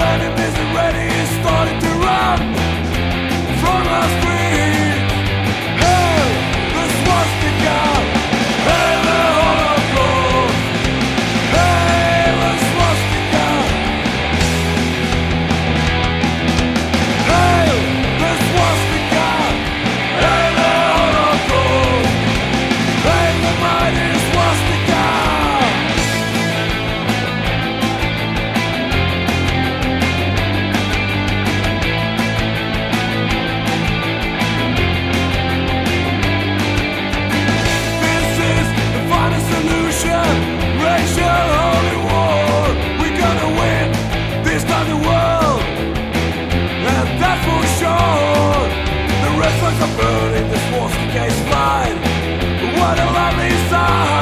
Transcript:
enemies and ready is starting to run from us. Only